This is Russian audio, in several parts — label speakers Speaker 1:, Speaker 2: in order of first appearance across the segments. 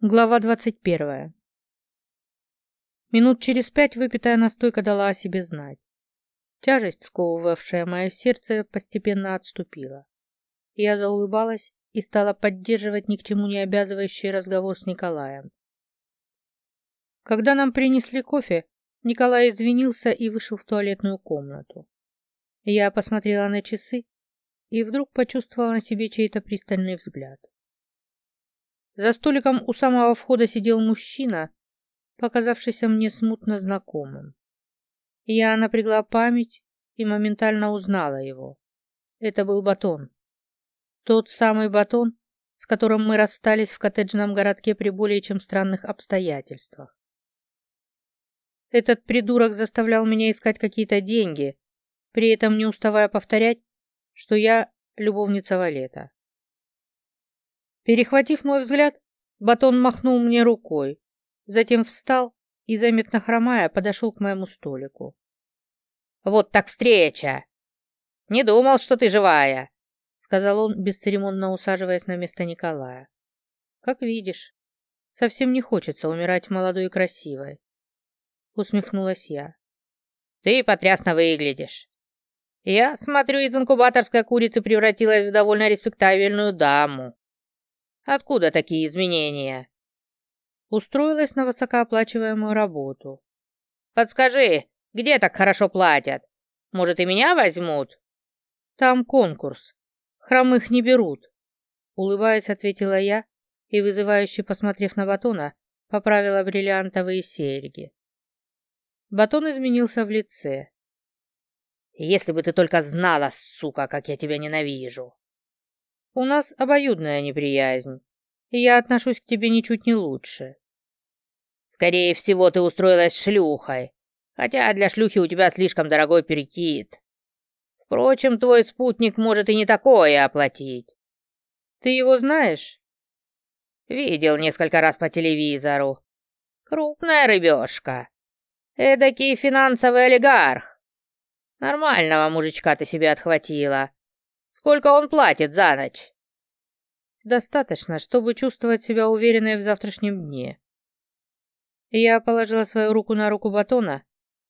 Speaker 1: Глава двадцать первая. Минут через пять выпитая настойка дала о себе знать. Тяжесть, сковывавшая мое сердце, постепенно отступила. Я заулыбалась и стала поддерживать ни к чему не обязывающий разговор с Николаем. Когда нам принесли кофе, Николай извинился и вышел в туалетную комнату. Я посмотрела на часы и вдруг почувствовала на себе чей-то пристальный взгляд. За столиком у самого входа сидел мужчина, показавшийся мне смутно знакомым. Я напрягла память и моментально узнала его. Это был Батон. Тот самый Батон, с которым мы расстались в коттеджном городке при более чем странных обстоятельствах. Этот придурок заставлял меня искать какие-то деньги, при этом не уставая повторять, что я любовница Валета. Перехватив мой взгляд, Батон махнул мне рукой, затем встал и, заметно хромая, подошел к моему столику. «Вот так встреча! Не думал, что ты живая!» сказал он, бесцеремонно усаживаясь на место Николая. «Как видишь, совсем не хочется умирать молодой и красивой», усмехнулась я. «Ты потрясно выглядишь. Я смотрю, из инкубаторской курицы превратилась в довольно респектабельную даму. Откуда такие изменения? Устроилась на высокооплачиваемую работу. Подскажи, где так хорошо платят? Может, и меня возьмут? Там конкурс. Хромых не берут. Улыбаясь, ответила я и, вызывающе посмотрев на Батона, поправила бриллиантовые серьги. Батон изменился в лице. «Если бы ты только знала, сука, как я тебя ненавижу!» У нас обоюдная неприязнь, и я отношусь к тебе ничуть не лучше. Скорее всего, ты устроилась шлюхой, хотя для шлюхи у тебя слишком дорогой перекид. Впрочем, твой спутник может и не такое оплатить. Ты его знаешь? Видел несколько раз по телевизору. Крупная рыбешка. Эдакий финансовый олигарх. Нормального мужичка ты себе отхватила. Сколько он платит за ночь?» «Достаточно, чтобы чувствовать себя уверенной в завтрашнем дне». Я положила свою руку на руку Батона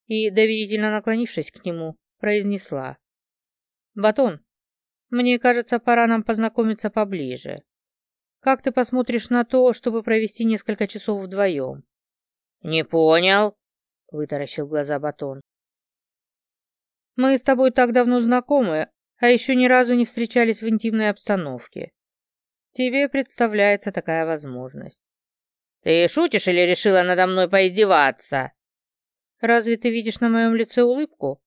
Speaker 1: и, доверительно наклонившись к нему, произнесла. «Батон, мне кажется, пора нам познакомиться поближе. Как ты посмотришь на то, чтобы провести несколько часов вдвоем?» «Не понял», — вытаращил глаза Батон. «Мы с тобой так давно знакомы, а еще ни разу не встречались в интимной обстановке. Тебе представляется такая возможность. Ты шутишь или решила надо мной поиздеваться? Разве ты видишь на моем лице улыбку?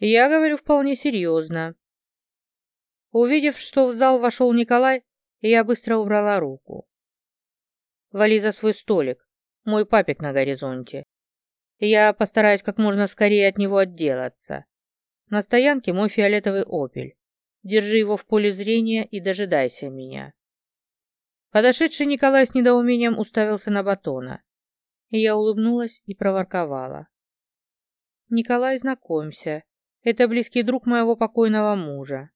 Speaker 1: Я говорю вполне серьезно. Увидев, что в зал вошел Николай, я быстро убрала руку. Вали за свой столик, мой папик на горизонте. Я постараюсь как можно скорее от него отделаться. На стоянке мой фиолетовый «Опель». Держи его в поле зрения и дожидайся меня. Подошедший Николай с недоумением уставился на батона. И я улыбнулась и проворковала. «Николай, знакомься. Это близкий друг моего покойного мужа».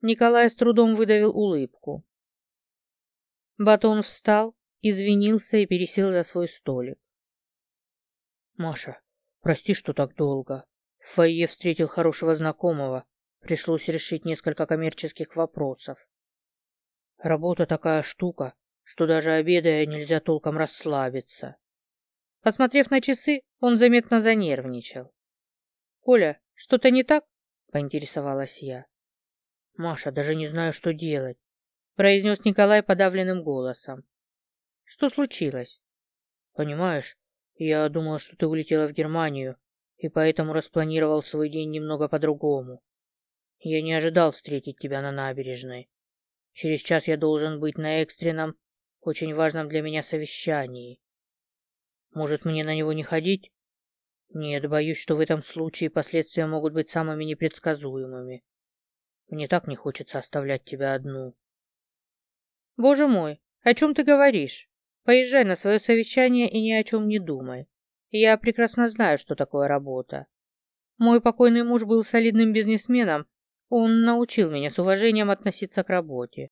Speaker 1: Николай с трудом выдавил улыбку. Батон встал, извинился и пересел за свой столик. «Маша, прости, что так долго», в фойе встретил хорошего знакомого. Пришлось решить несколько коммерческих вопросов. Работа такая штука, что даже обедая нельзя толком расслабиться. Посмотрев на часы, он заметно занервничал. «Коля, что-то не так?» — поинтересовалась я. «Маша, даже не знаю, что делать», — произнес Николай подавленным голосом. «Что случилось?» «Понимаешь, я думал, что ты улетела в Германию, и поэтому распланировал свой день немного по-другому. Я не ожидал встретить тебя на набережной. Через час я должен быть на экстренном, очень важном для меня совещании. Может, мне на него не ходить? Нет, боюсь, что в этом случае последствия могут быть самыми непредсказуемыми. Мне так не хочется оставлять тебя одну. Боже мой, о чем ты говоришь? Поезжай на свое совещание и ни о чем не думай. Я прекрасно знаю, что такое работа. Мой покойный муж был солидным бизнесменом, он научил меня с уважением относиться к работе.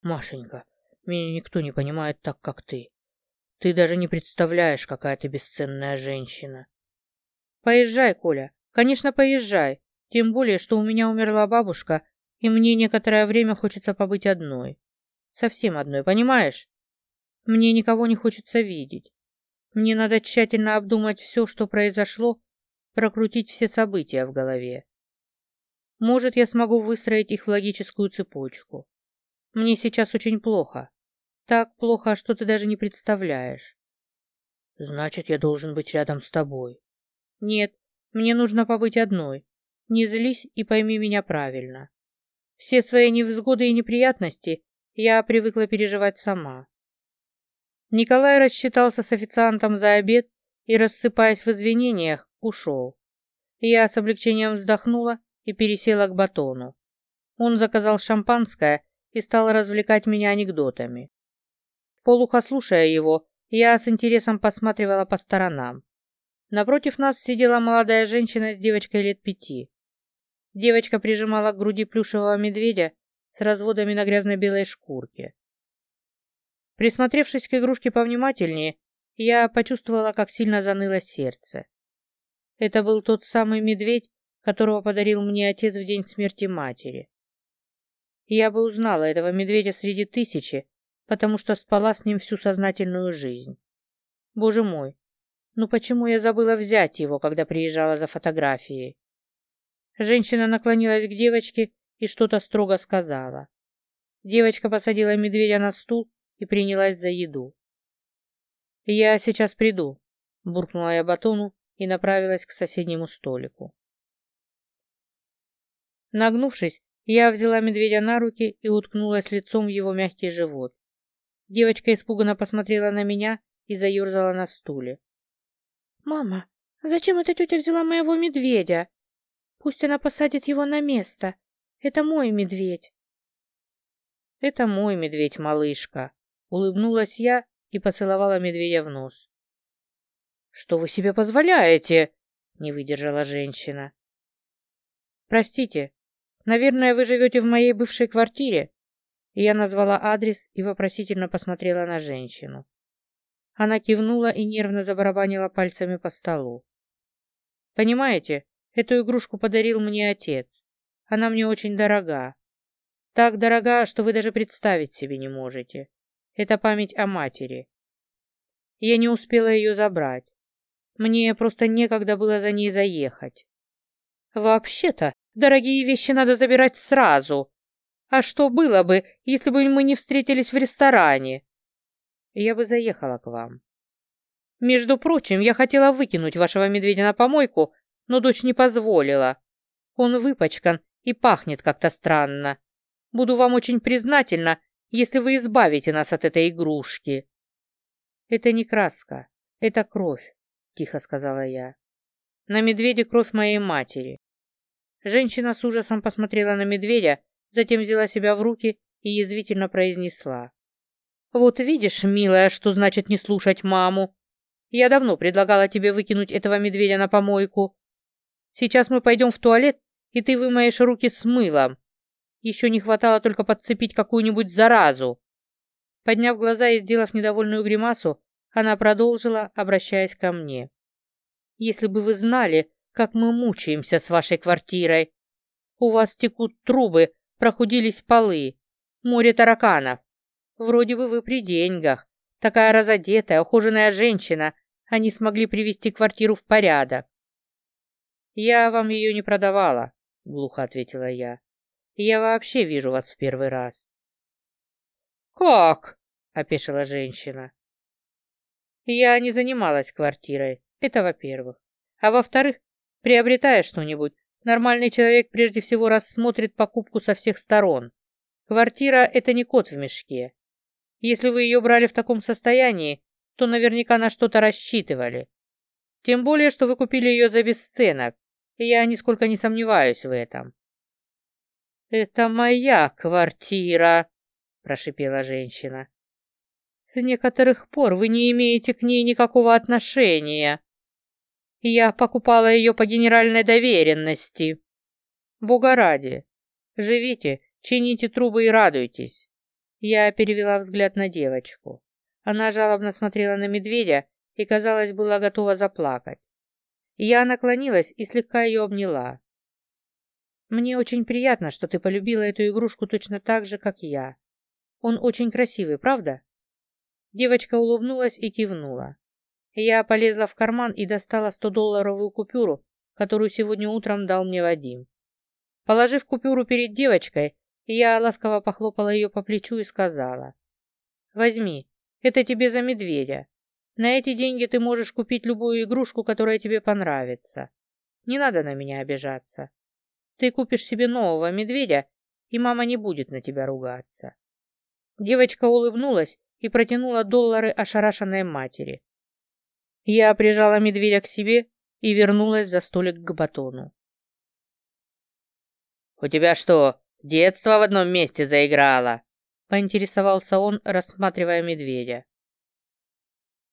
Speaker 1: Машенька, Меня никто не понимает так, как ты. Ты даже не представляешь, какая ты бесценная женщина. Поезжай, Коля. Конечно, поезжай. Тем более, что у меня умерла бабушка, и мне некоторое время хочется побыть одной. Совсем одной, понимаешь? Мне никого не хочется видеть. Мне надо тщательно обдумать все, что произошло, прокрутить все события в голове. Может, я смогу выстроить их в логическую цепочку. Мне сейчас очень плохо. Так плохо, что ты даже не представляешь. Значит, я должен быть рядом с тобой. Нет, мне нужно побыть одной. Не злись и пойми меня правильно. Все свои невзгоды и неприятности я привыкла переживать сама. Николай рассчитался с официантом за обед и, рассыпаясь в извинениях, ушел. Я с облегчением вздохнула и пересела к батону. Он заказал шампанское и стал развлекать меня анекдотами. Полухо слушая его, я с интересом посматривала по сторонам. Напротив нас сидела молодая женщина с девочкой лет пяти. Девочка прижимала к груди плюшевого медведя с разводами на грязно-белой шкурке. Присмотревшись к игрушке повнимательнее, я почувствовала, как сильно заныло сердце. Это был тот самый медведь, которого подарил мне отец в день смерти матери. Я бы узнала этого медведя среди тысячи, потому что спала с ним всю сознательную жизнь. Боже мой, ну почему я забыла взять его, когда приезжала за фотографией? Женщина наклонилась к девочке и что-то строго сказала. Девочка посадила медведя на стул и принялась за еду. «Я сейчас приду», — буркнула я батону и направилась к соседнему столику. Нагнувшись, я взяла медведя на руки и уткнулась лицом в его мягкий живот. Девочка испуганно посмотрела на меня и заерзала на стуле. «Мама, зачем эта тетя взяла моего медведя? Пусть она посадит его на место. Это мой медведь». «Это мой медведь, малышка», — улыбнулась я и поцеловала медведя в нос. «Что вы себе позволяете?» — не выдержала женщина. «Простите, наверное, вы живете в моей бывшей квартире?» Я назвала адрес и вопросительно посмотрела на женщину. Она кивнула и нервно забарабанила пальцами по столу. «Понимаете, эту игрушку подарил мне отец. Она мне очень дорога. Так дорога, что вы даже представить себе не можете. Это память о матери. Я не успела ее забрать. Мне просто некогда было за ней заехать. Вообще-то, дорогие вещи надо забирать сразу. А что было бы, если бы мы не встретились в ресторане? Я бы заехала к вам. Между прочим, я хотела выкинуть вашего медведя на помойку, но дочь не позволила. Он выпачкан и пахнет как-то странно. Буду вам очень признательна, если вы избавите нас от этой игрушки. Это не краска, это кровь, тихо сказала я. На медведе кровь моей матери. Женщина с ужасом посмотрела на медведя, затем взяла себя в руки и язвительно произнесла. «Вот видишь, милая, что значит не слушать маму. Я давно предлагала тебе выкинуть этого медведя на помойку. Сейчас мы пойдем в туалет, и ты вымоешь руки с мылом. Еще не хватало только подцепить какую-нибудь заразу». Подняв глаза и сделав недовольную гримасу, она продолжила, обращаясь ко мне. «Если бы вы знали, как мы мучаемся с вашей квартирой. У вас текут трубы, прохудились полы, море тараканов. Вроде бы вы при деньгах. Такая разодетая, ухоженная женщина. Они смогли привести квартиру в порядок. Я вам ее не продавала, глухо ответила я. Я вообще вижу вас в первый раз. Как? опешила женщина. Я не занималась квартирой, это во-первых. А во-вторых, Приобретая что-нибудь, нормальный человек прежде всего рассмотрит покупку со всех сторон. Квартира – это не кот в мешке. Если вы ее брали в таком состоянии, то наверняка на что-то рассчитывали. Тем более, что вы купили ее за бесценок, и я нисколько не сомневаюсь в этом. «Это моя квартира», – прошипела женщина. «С некоторых пор вы не имеете к ней никакого отношения. Я покупала ее по генеральной доверенности. Бога ради, живите, чините трубы и радуйтесь. Я перевела взгляд на девочку. Она жалобно смотрела на медведя и, казалось, была готова заплакать. Я наклонилась и слегка ее обняла. «Мне очень приятно, что ты полюбила эту игрушку точно так же, как я. Он очень красивый, правда?» Девочка улыбнулась и кивнула. Я полезла в карман и достала 100-долларовую купюру, которую сегодня утром дал мне Вадим. Положив купюру перед девочкой, я ласково похлопала ее по плечу и сказала. «Возьми, это тебе за медведя. На эти деньги ты можешь купить любую игрушку, которая тебе понравится. Не надо на меня обижаться. Ты купишь себе нового медведя, и мама не будет на тебя ругаться». Девочка улыбнулась и протянула доллары ошарашенной матери. Я прижала медведя к себе и вернулась за столик к батону.
Speaker 2: «У тебя что, детство в одном месте заиграло?» — поинтересовался он, рассматривая медведя.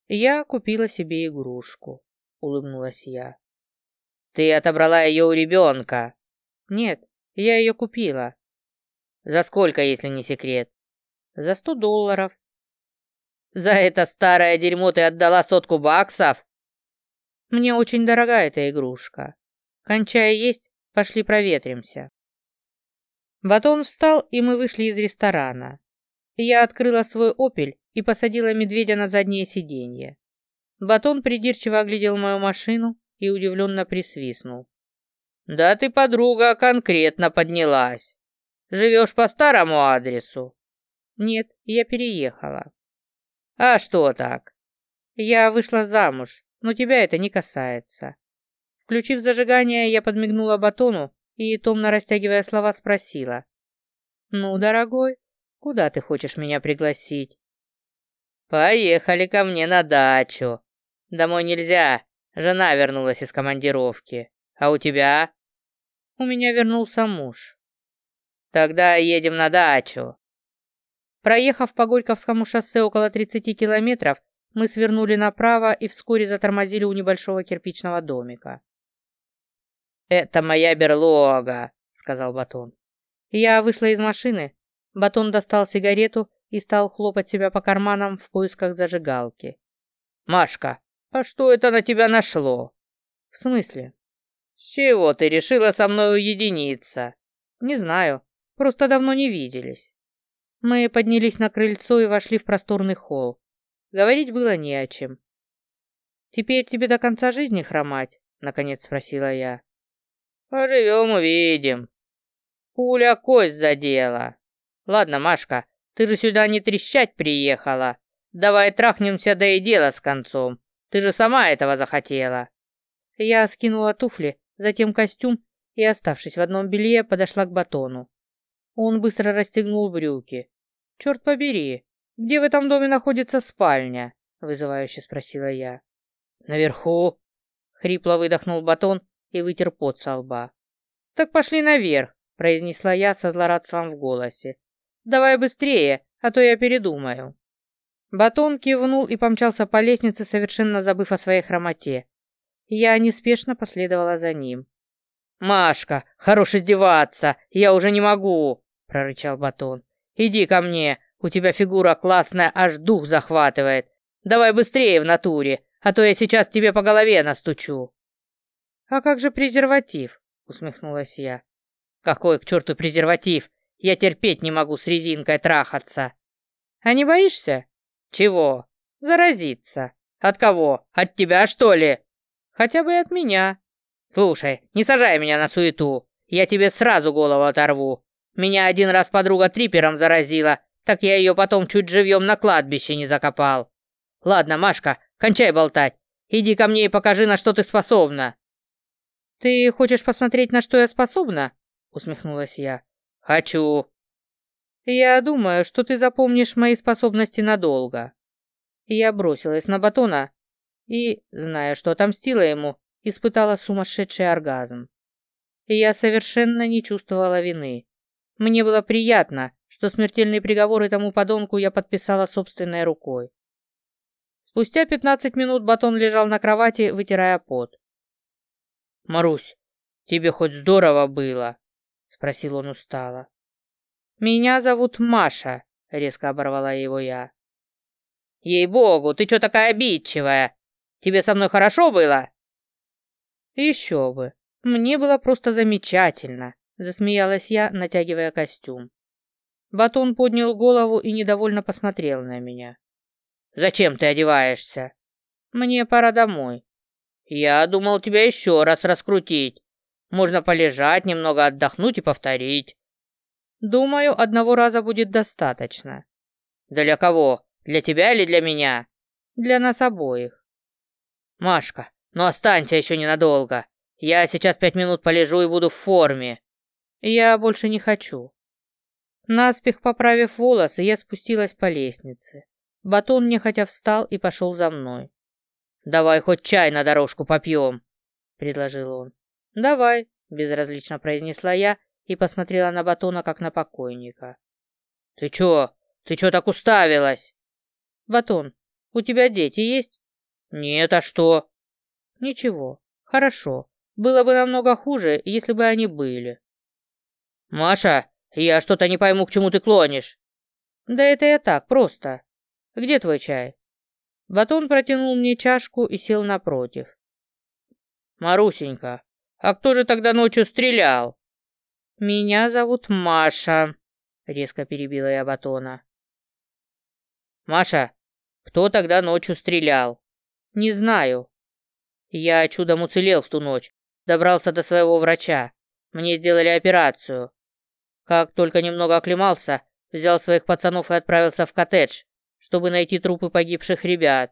Speaker 1: «Я купила себе игрушку», — улыбнулась я.
Speaker 2: «Ты отобрала ее у ребенка?»
Speaker 1: «Нет, я ее купила».
Speaker 2: «За сколько, если не секрет?»
Speaker 1: «За сто долларов».
Speaker 2: «За это старое дерьмо ты отдала сотку баксов?»
Speaker 1: «Мне очень дорога эта игрушка. Кончая есть, пошли проветримся». Батон встал, и мы вышли из ресторана. Я открыла свой «Опель» и посадила медведя на заднее сиденье. Батон придирчиво оглядел мою машину и удивленно присвистнул.
Speaker 2: «Да ты, подруга, конкретно поднялась. Живешь по старому адресу?»
Speaker 1: «Нет, я переехала».
Speaker 2: «А что так?»
Speaker 1: «Я вышла замуж, но тебя это не касается». Включив зажигание, я подмигнула Батону и, томно растягивая слова, спросила. «Ну, дорогой, куда ты хочешь меня пригласить?»
Speaker 2: «Поехали ко мне на дачу. Домой нельзя, жена вернулась из командировки. А у тебя?»
Speaker 1: «У меня вернулся муж».
Speaker 2: «Тогда едем на дачу».
Speaker 1: Проехав по Горьковскому шоссе около 30 километров, мы свернули направо и вскоре затормозили у небольшого кирпичного домика.
Speaker 2: «Это моя берлога», — сказал Батон.
Speaker 1: Я вышла из машины. Батон достал сигарету и стал хлопать себя по карманам в поисках зажигалки.
Speaker 2: «Машка, а что это на тебя нашло?»
Speaker 1: «В смысле?»
Speaker 2: «С чего ты решила со мной уединиться?»
Speaker 1: «Не знаю. Просто давно не виделись». Мы поднялись на крыльцо и вошли в просторный холл. Говорить было не о чем. «Теперь тебе до конца жизни хромать?» — наконец спросила я.
Speaker 2: Поживем, увидим. Пуля кость задела. Ладно, Машка, ты же сюда не трещать приехала. Давай трахнемся, да и дело с концом. Ты же сама этого захотела.
Speaker 1: Я скинула туфли, затем костюм и, оставшись в одном белье, подошла к батону. Он быстро расстегнул брюки. «Черт побери, где в этом доме находится спальня?» — вызывающе спросила я.
Speaker 2: «Наверху», — хрипло выдохнул батон и вытер пот со лба.
Speaker 1: «Так пошли наверх», — произнесла я со злорадством в голосе. «Давай быстрее, а то я передумаю». Батон кивнул и помчался по лестнице, совершенно забыв о своей хромоте. Я неспешно последовала за ним.
Speaker 2: «Машка, хорош издеваться, я уже не могу!» — прорычал Батон. «Иди ко мне, у тебя фигура классная, аж дух захватывает. Давай быстрее в натуре, а то я сейчас тебе по голове настучу».
Speaker 1: «А как же презерватив?» — усмехнулась я.
Speaker 2: «Какой к черту презерватив? Я терпеть не могу с резинкой трахаться».
Speaker 1: «А не боишься?»
Speaker 2: «Чего?»
Speaker 1: «Заразиться».
Speaker 2: «От кого? От тебя, что ли?»
Speaker 1: «Хотя бы от меня».
Speaker 2: «Слушай, не сажай меня на суету. Я тебе сразу голову оторву. Меня один раз подруга трипером заразила, так я ее потом чуть живьем на кладбище не закопал. Ладно, Машка, кончай болтать. Иди ко мне и покажи, на что ты способна».
Speaker 1: «Ты хочешь посмотреть, на что я способна?» — усмехнулась я.
Speaker 2: «Хочу».
Speaker 1: «Я думаю, что ты запомнишь мои способности надолго». Я бросилась на батона и, зная, что отомстила ему, испытала сумасшедший оргазм. Я совершенно не чувствовала вины. Мне было приятно, что смертельный приговор этому подонку я подписала собственной рукой. Спустя пятнадцать минут батон лежал на кровати, вытирая пот.
Speaker 2: «Марусь, тебе хоть здорово было?» — спросил он устало.
Speaker 1: «Меня зовут Маша», ——
Speaker 2: резко оборвала его я. «Ей-богу, ты что такая обидчивая? Тебе со мной хорошо было?»
Speaker 1: «Еще бы. Мне было просто замечательно», — засмеялась я, натягивая костюм. Батон поднял голову и недовольно посмотрел на меня.
Speaker 2: «Зачем ты одеваешься?»
Speaker 1: «Мне пора домой».
Speaker 2: «Я думал тебя еще раз раскрутить. Можно полежать, немного отдохнуть и повторить».
Speaker 1: «Думаю, одного раза будет достаточно».
Speaker 2: «Для кого? Для тебя или для меня?»
Speaker 1: «Для нас обоих».
Speaker 2: «Машка, ну останься еще ненадолго. Я сейчас пять минут полежу и буду в форме».
Speaker 1: «Я больше не хочу». Наспех поправив волосы, я спустилась по лестнице. Батон нехотя встал и пошел за мной.
Speaker 2: «Давай хоть чай на дорожку попьем», — предложил он.
Speaker 1: «Давай», — безразлично произнесла я и посмотрела на Батона, как на покойника.
Speaker 2: «Ты чё? Ты чё так уставилась?»
Speaker 1: «Батон, у тебя дети есть?»
Speaker 2: «Нет, а что?»
Speaker 1: «Ничего, хорошо. Было бы намного хуже, если бы они были».
Speaker 2: «Маша, я что-то не пойму, к чему ты клонишь».
Speaker 1: «Да это я так, просто. Где твой чай?» Батон протянул мне чашку и сел напротив.
Speaker 2: «Марусенька, а кто же тогда ночью стрелял?»
Speaker 1: «Меня зовут Маша», — резко перебила я Батона.
Speaker 2: «Маша, кто тогда ночью стрелял?»
Speaker 1: «Не знаю».
Speaker 2: «Я чудом уцелел в ту ночь, добрался до своего врача. Мне сделали операцию. Как только немного оклемался, взял своих пацанов и отправился в коттедж, чтобы найти трупы погибших ребят.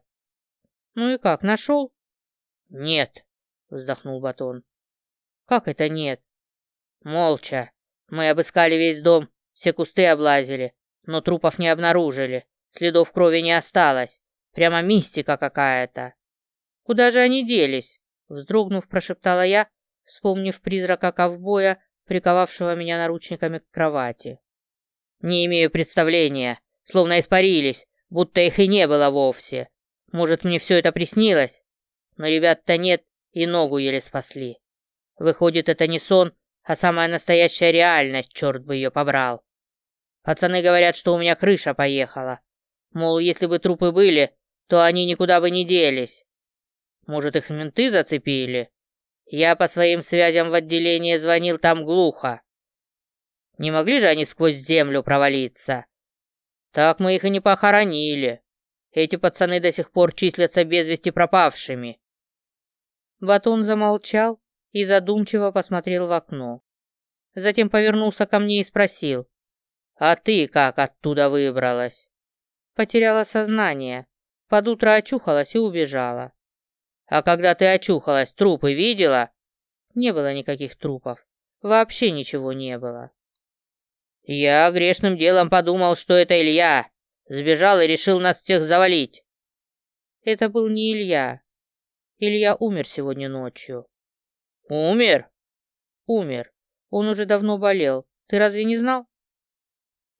Speaker 1: Ну и как, нашел?
Speaker 2: Нет, вздохнул Батон.
Speaker 1: Как это нет?
Speaker 2: Молча. Мы обыскали весь дом, все кусты облазили, но трупов не обнаружили. Следов крови не осталось. Прямо мистика какая-то.
Speaker 1: Куда же они делись? Вздрогнув, прошептала я, вспомнив призрака ковбоя, приковавшего меня наручниками к кровати.
Speaker 2: Не имею представления, словно испарились, будто их и не было вовсе. Может, мне все это приснилось? Но ребят-то нет, и ногу еле спасли. Выходит, это не сон, а самая настоящая реальность, черт бы ее побрал. Пацаны говорят, что у меня крыша поехала. Мол, если бы трупы были, то они никуда бы не делись. Может, их менты зацепили? Я по своим связям в отделении звонил там глухо. Не могли же они сквозь землю провалиться? Так мы их и не похоронили. Эти пацаны до сих пор числятся без вести пропавшими.
Speaker 1: Батон замолчал и задумчиво посмотрел в окно. Затем повернулся ко мне и спросил.
Speaker 2: «А ты как оттуда выбралась?»
Speaker 1: Потеряла сознание. Под утро очухалась и убежала.
Speaker 2: «А когда ты очухалась, трупы видела?»
Speaker 1: Не было никаких трупов. Вообще ничего не было.
Speaker 2: Я грешным делом подумал, что это Илья. Сбежал и решил нас всех завалить.
Speaker 1: Это был не Илья. Илья умер сегодня ночью.
Speaker 2: Умер?
Speaker 1: Умер. Он уже давно болел. Ты разве не знал?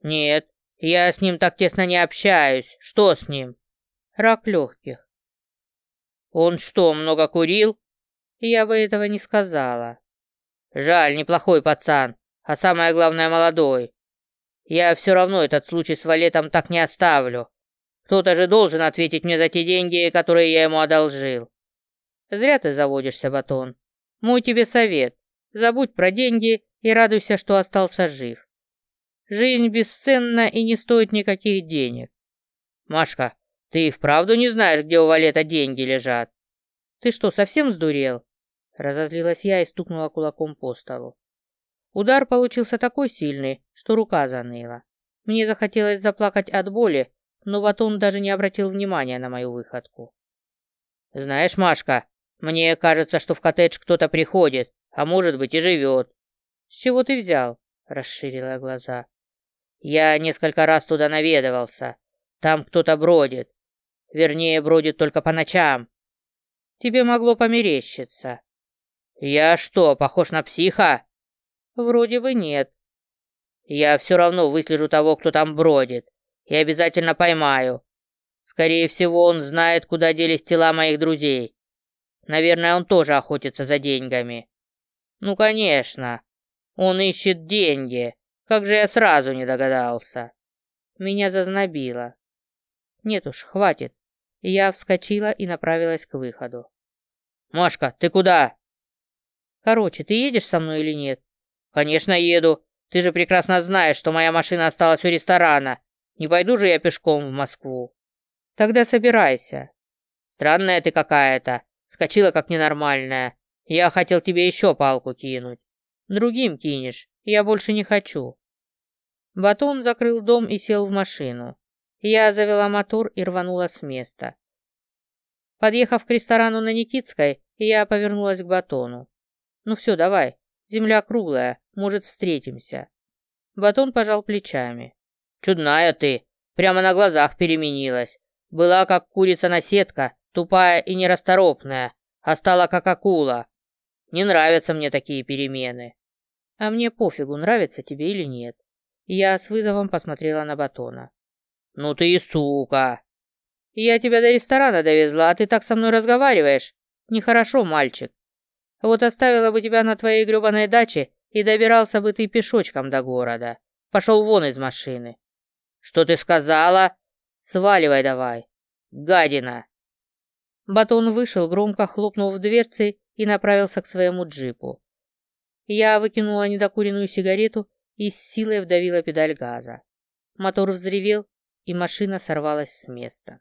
Speaker 2: Нет, я с ним так тесно не общаюсь. Что с ним?
Speaker 1: Рак легких.
Speaker 2: Он что, много курил?
Speaker 1: Я бы этого не сказала.
Speaker 2: Жаль, неплохой пацан, а самое главное молодой. Я все равно этот случай с валетом так не оставлю. Кто-то же должен ответить мне за те деньги, которые я ему одолжил.
Speaker 1: Зря ты заводишься, Батон. Мой тебе совет. Забудь про деньги и радуйся, что остался жив. Жизнь бесценна и не стоит никаких денег.
Speaker 2: Машка, ты и вправду не знаешь, где у Валета деньги лежат?
Speaker 1: Ты что, совсем сдурел? Разозлилась я и стукнула кулаком по столу. Удар получился такой сильный, что рука заныла. Мне захотелось заплакать от боли, но Батон даже не обратил внимания на мою выходку.
Speaker 2: «Знаешь, Машка, мне кажется, что в коттедж кто-то приходит, а может быть и живет».
Speaker 1: «С чего ты взял?» – расширила глаза.
Speaker 2: «Я несколько раз туда наведывался. Там кто-то бродит. Вернее, бродит только по ночам».
Speaker 1: «Тебе могло померещиться».
Speaker 2: «Я что, похож на психа?»
Speaker 1: Вроде бы нет.
Speaker 2: Я все равно выслежу того, кто там бродит, и обязательно поймаю. Скорее всего, он знает, куда делись тела моих друзей. Наверное, он тоже охотится за деньгами. Ну, конечно. Он ищет деньги. Как же я сразу не догадался.
Speaker 1: Меня зазнобило. Нет уж, хватит. Я вскочила и направилась к выходу.
Speaker 2: «Машка, ты куда?»
Speaker 1: «Короче, ты едешь со мной или нет?»
Speaker 2: «Конечно еду. Ты же прекрасно знаешь, что моя машина осталась у ресторана. Не пойду же я пешком в Москву».
Speaker 1: «Тогда собирайся».
Speaker 2: «Странная ты какая-то. Скочила как ненормальная. Я хотел тебе еще палку кинуть».
Speaker 1: «Другим кинешь. Я больше не хочу». Батон закрыл дом и сел в машину. Я завела мотор и рванула с места. Подъехав к ресторану на Никитской, я повернулась к Батону. «Ну все, давай. Земля круглая. Может, встретимся». Батон пожал плечами.
Speaker 2: «Чудная ты. Прямо на глазах переменилась. Была как курица на сетка, тупая и нерасторопная, а стала как акула. Не нравятся мне такие перемены».
Speaker 1: «А мне пофигу, нравится тебе или нет». Я с вызовом посмотрела на Батона.
Speaker 2: «Ну ты и сука!»
Speaker 1: «Я тебя до ресторана довезла, а ты так со мной разговариваешь? Нехорошо, мальчик. Вот оставила бы тебя на твоей гребаной даче, и добирался бы ты пешочком до города. Пошел вон из машины».
Speaker 2: «Что ты сказала?»
Speaker 1: «Сваливай давай».
Speaker 2: «Гадина!»
Speaker 1: Батон вышел, громко хлопнув дверцей и направился к своему джипу. Я выкинула недокуренную сигарету и с силой вдавила педаль газа. Мотор взревел, и машина сорвалась с места.